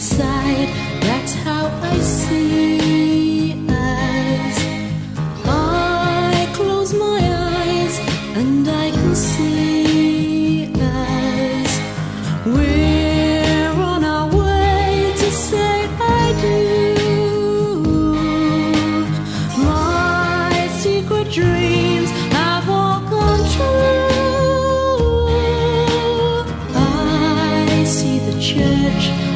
side. That's how I see us. I close my eyes and I can see us. We're on our way to say I do. My secret dreams have all come true. I see the church.